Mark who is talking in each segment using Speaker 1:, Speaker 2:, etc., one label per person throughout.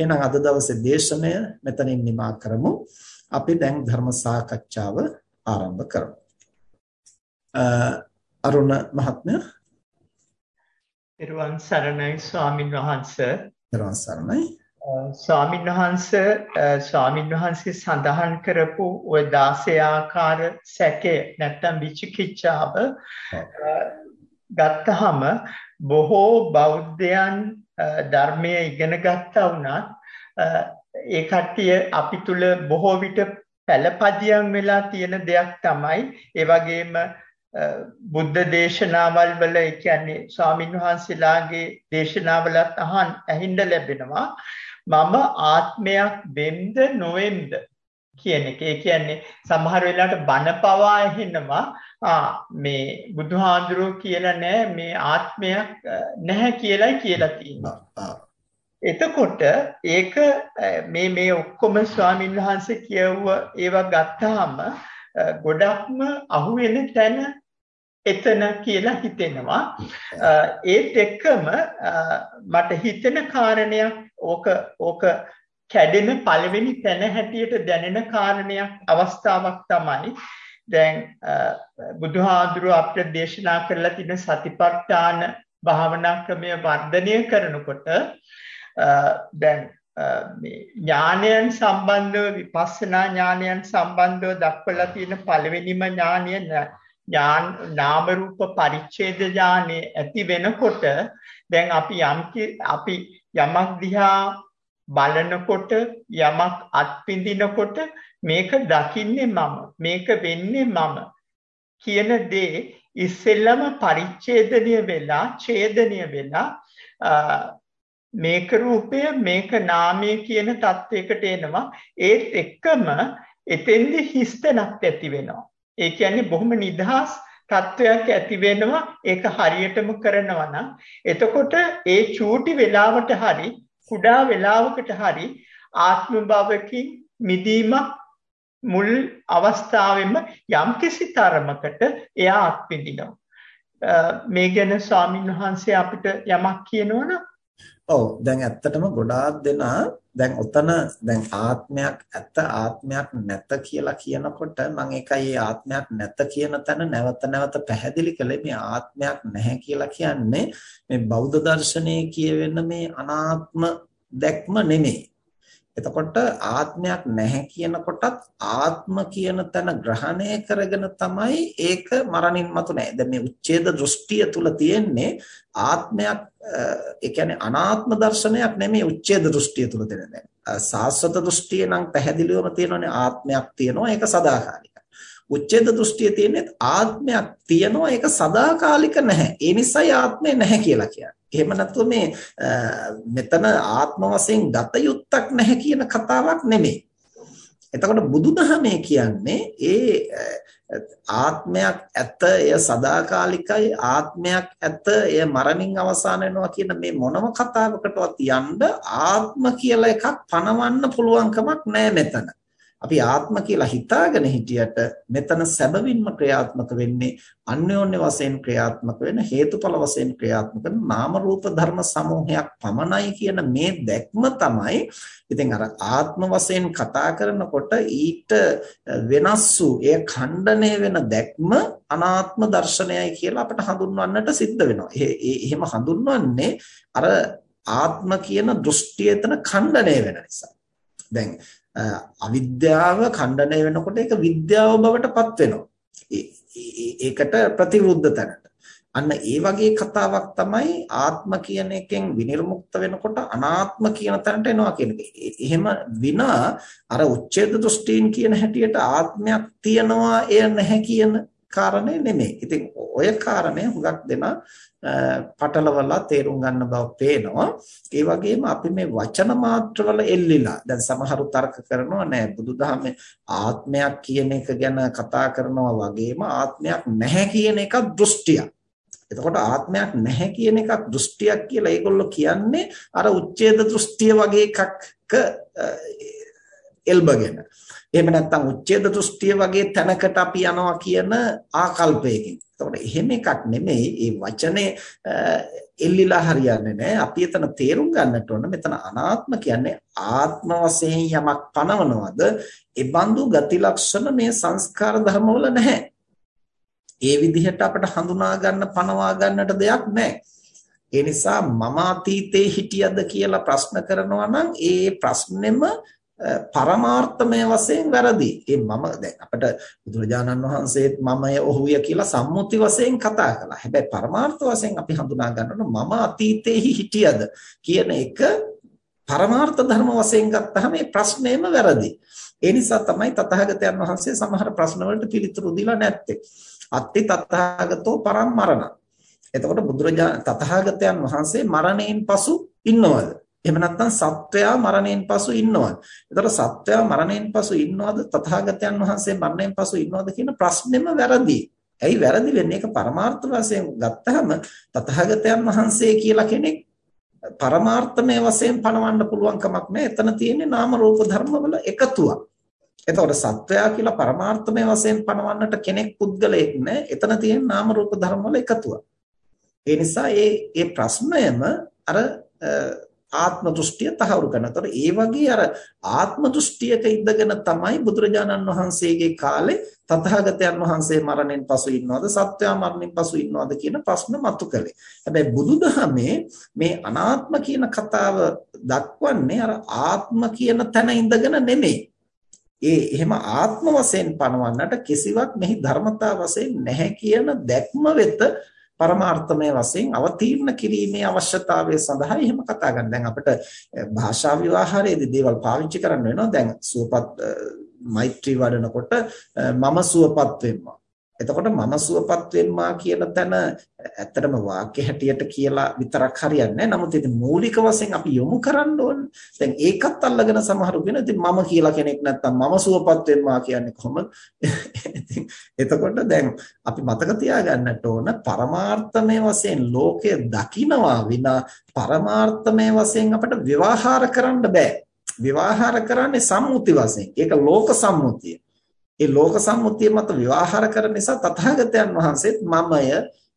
Speaker 1: එහෙනම් අද දවසේ දේශනය මෙතනින් නිමා කරමු. අපි දැන් ධර්ම සාකච්ඡාව ආරම්භ කරමු. අරුණ මහත්මයා
Speaker 2: ඊරුවන් සරණයි ස්වාමින් වහන්සේ.
Speaker 1: ඊරුවන් සරණයි.
Speaker 2: ස්වාමින් වහන්සේ ස්වාමින් වහන්සේ සඳහන් කරපු ওই 16 ආකාර සැකේ නැත්තම් විචිකිච්ඡාව ගත්තහම බොහෝ බෞද්ධයන් ධර්මයේ ඉගෙන ගත්තා වුණත් ඒ කට්ටිය අපි තුල බොහෝ විට පළපදියම් වෙලා තියෙන දෙයක් තමයි ඒ වගේම බුද්ධ දේශනාවල් වල ඒ කියන්නේ ස්වාමින් වහන්සේලාගේ දේශනාවලත් අහන් ඇහිඳ ලැබෙනවා. මම ආත්මයක් වෙම්ද නොවෙම්ද? කියන එක. ඒ කියන්නේ සමහර වෙලාවට බණ පවා ඇහෙනවා ආ මේ බුදුහාඳුරෝ කියලා නෑ මේ ආත්මයක් නැහැ කියලායි කියලා තියෙනවා. එතකොට ඒක මේ මේ ඔක්කොම ස්වාමින් වහන්සේ කියවුව ඒවා ගත්තාම ගොඩක්ම අහුවෙන තැන එතන කියලා හිතෙනවා. ඒත් එක්කම මට හිතෙන කාරණයක් ඕක ඕක කැඩෙන පළවෙනි තැන හැටියට දැනෙන කාරණයක් අවස්ථාවක් තමයි දැන් බුදුහාඳුරු අපිට දේශනා කරලා තියෙන සතිපට්ඨාන භාවනා ක්‍රමය වර්ධනය කරනකොට දැන් මේ ඥානයන් සම්බන්ධව විපස්සනා ඥානයන් සම්බන්ධව දක්වලා තියෙන පළවෙනිම ඥානය ඥාන නාම රූප පරිච්ඡේද ඥානෙ ඇති වෙනකොට දැන් අපි යම් අපි යමක් දිහා බලනකොට යමක් අත්විඳිනකොට මේක දකින්නේ මම මේක වෙන්නේ මම කියන දේ ඉස්සෙල්ලම පරිච්ඡේදනය වෙලා ඡේදනය වෙලා මේක රූපය මේක නාමය කියන தත්වයකට එනවා. ඒත් එක්කම එතෙන්දි හිස්තනක් ඇති වෙනවා. ඒ කියන්නේ බොහොම නිදහස් තත්වයක් ඇති වෙනවා. ඒක හරියටම කරනවා නම්. එතකොට ඒ චූටි වෙලාවට හරි කුඩා වෙලාවකට හරි ආත්ම භවකින් මිදීමක් මුල් අවස්ථාවෙම යම්කිසි තරමකට එයා අත්විඳිනවා. මේ ගැන ස්වාමින් වහන්සේ අපිට යමක් කියනවනම්
Speaker 1: ඔව් දැන් ඇත්තටම ගොඩාක් දෙනා දැන් ඔතන දැන් ආත්මයක් ඇත්ත ආත්මයක් නැත කියලා කියනකොට මම ඒකයි ආත්මයක් නැත කියන තැන නැවත නැවත පැහැදිලි කළේ මේ ආත්මයක් නැහැ කියලා කියන්නේ මේ බෞද්ධ දර්ශනයේ කියවෙන මේ අනාත්ම දැක්ම නෙමෙයි. එතකොට ආත්මයක් නැහැ කියනකොටත් ආත්ම කියන තැන ග්‍රහණය කරගෙන තමයි ඒක මරණින් මතු නැහැ. දැන් මේ උච්ඡේද දෘෂ්ටිය තුල තියෙන්නේ ආත්මයක් ඒ කියන්නේ අනාත්ම දර්ශනයක් නෙමෙයි උච්ඡේද දෘෂ්ටිය තුල දෙන දැන්. සාස්වත දෘෂ්ටිය නම් පැහැදිලිවම තියෙනවානේ ආත්මයක් තියෙනවා ඒක සදාකාලිකයි. උච්ඡේද දෘෂ්ටිය තියෙන්නේ ආත්මයක් තියෙනවා ඒක සදාකාලික නැහැ. ඒ නිසායි ආත්මය නැහැ කියලා කියන්නේ. එහෙම නැත්නම් මේ මෙතන ආත්ම වශයෙන් ගත යුත්තක් නැහැ කියන කතාවක් නෙමෙයි. එතකොට බුදුදහමේ කියන්නේ ඒ ආත්මයක් ඇත එය සදාකාලිකයි ආත්මයක් ඇත එය මරණින් අවසන් වෙනවා කියන මේ මොනම කතාවකටවත් යන්න ආත්ම කියලා එකක් පනවන්න පුළුවන් කමක් නැහැ මෙතන. අපි ආත්ම කියලා හිතාගෙන හිටියට මෙතන සැබවින්ම ක්‍රියාත්මක වෙන්නේ අන්‍යෝන්‍ය වශයෙන් ක්‍රියාත්මක වෙන හේතුඵල වශයෙන් ක්‍රියාත්මක වෙන නාම රූප ධර්ම සමූහයක් පමණයි කියන මේ දැක්ම තමයි ඉතින් අර ආත්ම වශයෙන් කතා කරනකොට ඊට වෙනස් වූ ඒ ඛණ්ඩණය වෙන දැක්ම අනාත්ම දර්ශනයයි කියලා අපිට හඳුන්වන්නට සිද්ධ වෙනවා. එහෙම හඳුන්වන්නේ අර ආත්ම කියන දෘෂ්ටිය එතන ඛණ්ඩණය වෙන නිසා. දැන් අවිද්‍යාව ඛණ්ඩණය වෙනකොට ඒක විද්‍යාව බවට පත් වෙනවා. ඒකට ප්‍රතිවිරුද්ධ තැනට. අන්න ඒ වගේ කතාවක් තමයි ආත්ම කියන එකෙන් විනිර්මුක්ත වෙනකොට අනාත්ම කියන තැනට එනවා කියන එක. එහෙම විනා අර උච්ඡේද දෘෂ්ටීන් කියන හැටියට ආත්මයක් තියනවා එය නැහැ කියන කාරණේ නෙමෙයි. ඉතින් ඔය කාරණය හුඟක් දෙනා පටලවලා තේරුම් ගන්න බව පේනවා. ඒ වගේම අපි මේ වචන මාත්‍රවල එල්ලිලා දැන් සමහරු තර්ක කරනවා නෑ බුදුදහමේ ආත්මයක් කියන එක ගැන කතා කරනවා වගේම ආත්මයක් නැහැ කියන එක දෘෂ්ටියක්. එතකොට ආත්මයක් නැහැ කියන එකක් දෘෂ්ටියක් කියලා ඒගොල්ලෝ කියන්නේ අර උච්ඡේද දෘෂ්ටිය වගේ එකක් එල්බගෙන. එහෙම නැත්නම් උච්ඡේද දෘෂ්ටිය වගේ තැනකට අපි යනවා කියන ආකල්පයකින්. එතකොට එහෙම එකක් නෙමෙයි. මේ වචනේ එල්ලිලා හරියන්නේ නැහැ. අපි එතන තේරුම් ගන්නට ඕන මෙතන අනාත්ම කියන්නේ ආත්ම වශයෙන් යමක් පනවනවද? ඒ බඳු ගති ලක්ෂණ මේ සංස්කාර ධර්මවල නැහැ. ඒ විදිහට අපිට හඳුනා ගන්න පනවා ගන්නට දෙයක් නැහැ. ඒ නිසා මම අතීතේ හිටියද කියලා ප්‍රශ්න කරනවා නම් ඒ ප්‍රශ්නෙම පරමාර්ථමය වශයෙන් වැරදි. ඒ මම දැන් අපිට බුදුරජාණන් වහන්සේත් මමය ඔහුය කියලා සම්මුති වශයෙන් කතා කළා. හැබැයි පරමාර්ථ වශයෙන් අපි හඳුනා ගන්නකොට මම අතීතේහි හිටියද කියන එක පරමාර්ථ ධර්ම වශයෙන් ගත්තහම මේ ප්‍රශ්නේම වැරදි. ඒ නිසා තමයි තථාගතයන් වහන්සේ සමහර ප්‍රශ්න වලට පිළිතුරු දීලා නැත්තේ. අත්ති තථාගතෝ පරම්මරණ. එතකොට බුදුරජාණන් තථාගතයන් වහන්සේ මරණයෙන් පසු ඉන්නවද? එහෙම නැත්නම් සත්වයා මරණයෙන් පසු ඉන්නවද? එතකොට සත්වයා මරණයෙන් පසු ඉන්නවද? තථාගතයන් වහන්සේ මරණයෙන් පසු ඉන්නවද කියන ප්‍රශ්නේම වැරදි. ඇයි වැරදි වෙන්නේ? ඒක පරමාර්ථ වශයෙන් ගත්තහම තථාගතයන් වහන්සේ කියලා කෙනෙක් පරමාර්ථමය වශයෙන් පණවන්න පුළුවන් කමක් නැහැ. එතන තියෙන්නේ නාම රූප ධර්මවල එකතුවක්. එතකොට සත්වයා කියලා පරමාර්ථමය වශයෙන් පණවන්නට කෙනෙක් පුද්ගලයෙක් නැහැ. එතන තියෙන නාම රූප ධර්මවල එකතුවක්. ඒ නිසා මේ මේ ප්‍රශ්නයම අර ආත්ම දෘෂ්ටිය තහවුරු කරනවා. ඒ වගේ අර ආත්ම දෘෂ්ටියක ඉඳගෙන තමයි බුදුරජාණන් වහන්සේගේ කාලේ තථාගතයන් වහන්සේ මරණයෙන් පසු ඉන්නවද සත්වයා මරණයෙන් පසු ඉන්නවද කියන ප්‍රශ්න මතුකලේ. හැබැයි බුදුදහමේ මේ අනාත්ම කියන කතාව දක්වන්නේ අර ආත්ම කියන තැන ඉඳගෙන නෙමෙයි. ඒ එහෙම ආත්ම වශයෙන් පනවන්නට කිසිවක් මෙහි ධර්මතා වශයෙන් නැහැ කියන දැක්ම වෙත පරමාර්ථමය වශයෙන් අවතීර්ණ කිරීමේ අවශ්‍යතාවය සඳහා එහෙම කතා කරනවා. දැන් අපිට eh, භාෂා විවාහයේදී දේවල් පාවිච්චි කරන්න වෙනවා. දැන් සුවපත් eh, මෛත්‍රී වඩනකොට eh, මම සුවපත් වෙම්මා. එතකොට මම සුවපත් වෙන්නා කියන තැන ඇත්තටම වාක්‍ය හැටියට කියලා විතරක් හරියන්නේ නැහැ. නමුත් ඉතින් මූලික වශයෙන් අපි යොමු කරන්න ඕනේ. දැන් ඒකත් අල්ලගෙන සමහරු කියන ඉතින් මම කියලා කෙනෙක් නැත්තම් මම සුවපත් වෙන්නා කියන්නේ කොහොමද? එතකොට දැන් අපි මතක තියාගන්නට ඕන පරමාර්ථමය වශයෙන් ලෝකය දකිනවා විනා පරමාර්ථමය වශයෙන් අපිට ව්‍යවහාර කරන්න බෑ. ව්‍යවහාර කරන්නේ සම්මුති වශයෙන්. ඒක ලෝක සම්මුතිය. ඒ ලෝක සම්මුතිය මත විවාහාර කරන නිසා තථාගතයන් වහන්සේත් මමය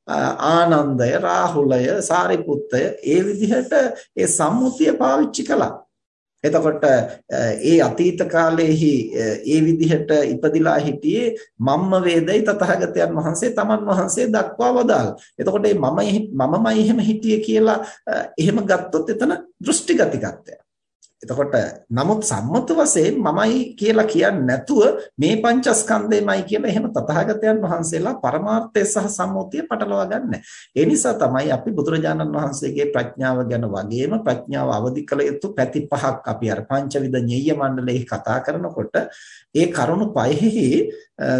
Speaker 1: ආනන්දය රාහුලය සාරිපුත්තය ඒ විදිහට ඒ සම්මුතිය පාවිච්චි කළා. එතකොට ඒ අතීත කාලයේහි ඒ විදිහට ඉපදිලා හිටියේ මම්ම වේදයි තථාගතයන් වහන්සේ තමන් වහන්සේ දක්වා වදාළ. එතකොට මේ මම මමමයි එහෙම හිටියේ කියලා එහෙම ගත්තොත් එතන දෘෂ්ටිගතිකත්වය. එතකොට නමුත් සම්මත වශයෙන් මමයි කියලා කියන්නේ නැතුව මේ පංචස්කන්ධයමයි කියලා එහෙම තථාගතයන් වහන්සේලා පරමාර්ථය සහ සම්මුතිය පටලවා ගන්න. ඒ නිසා තමයි අපි බුදුරජාණන් වහන්සේගේ ප්‍රඥාව ගැන වගේම ප්‍රඥාව අවදි කළ යුතු පැති පහක් අපි අර පංචවිද ඤෙය්‍ය මණ්ඩලයේ කතා කරනකොට ඒ කරුණු පහෙහි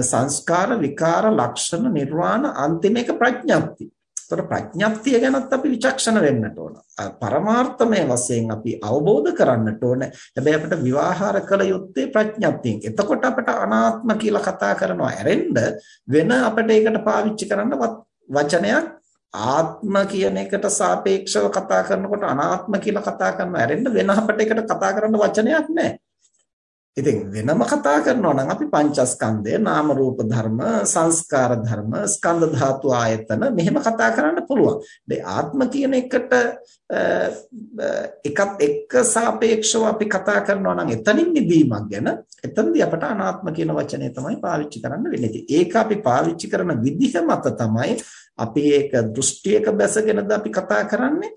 Speaker 1: සංස්කාර විකාර ලක්ෂණ නිර්වාණ අන්තිම එක ප්‍රඥප්ති. ඒතර ප්‍රඥප්තිය ගැනත් අපි විචක්ෂණ වෙන්නට ඕන. පරමාර්ථමය වශයෙන් අපි අවබෝධ කරන්නට ඕන. හැබැයි අපිට විවාහාර කළ යුත්තේ ප්‍රඥප්තියෙන්. එතකොට අපිට අනාත්ම කියලා කතා කරනවා ඇරෙන්න වෙන අපිට ඒකට පාවිච්චි කරන්න වචනයක් ආත්ම කියන එකට සාපේක්ෂව කතා කරනකොට අනාත්ම කියලා කතා කරනවා ඇරෙන්න වෙන අපිට ඒකට කතා කරන්න වචනයක් නැහැ. ඉතින් වෙනම කතා කරනවා නම් අපි පංචස්කන්ධය, නාම රූප ධර්ම, සංස්කාර ධර්ම, ස්කන්ධ ධාතු ආයතන මෙහෙම කතා කරන්න පුළුවන්. මේ ආත්ම කියන එකට එකත් එක්ක සාපේක්ෂව අපි කතා කරනවා නම් එතනින් නිදීමක් ගැන එතනදී අපට අනාත්ම කියන වචනය තමයි පාවිච්චි කරන්න වෙන්නේ. ඒක අපි පාවිච්චි කරන විදිහ මත තමයි අපි ඒක දෘෂ්ටියක බැසගෙනද අපි කතා කරන්නේ.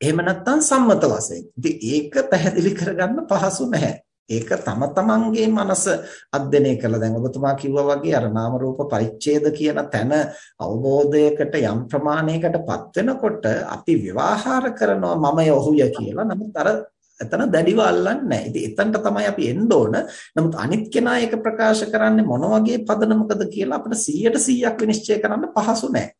Speaker 1: එහෙම නැත්නම් සම්මත වශයෙන්. ඉතින් ඒක පැහැදිලි කරගන්න පහසු නැහැ. ඒක තම තමන්ගේ මනස අධ්‍යයනය කළා. දැන් ඔබතුමා කිව්වා වගේ අර නාම රූප පරිච්ඡේද කියන තැන අවබෝධයකට යම් ප්‍රමාණයකටපත් වෙනකොට අපි විවාහාර කරනවා මමය ඔහුය කියලා. නමුත් අර එතන දැඩිව අල්ලන්නේ නැහැ. ඉතින් එතනට තමයි අපි එන්න ඕන. නමුත් අනිත් කෙනා ඒක ප්‍රකාශ කරන්නේ මොන වගේ පදනමකද කියලා අපිට 100ට 100ක් විනිශ්චය කරන්න පහසු නැහැ.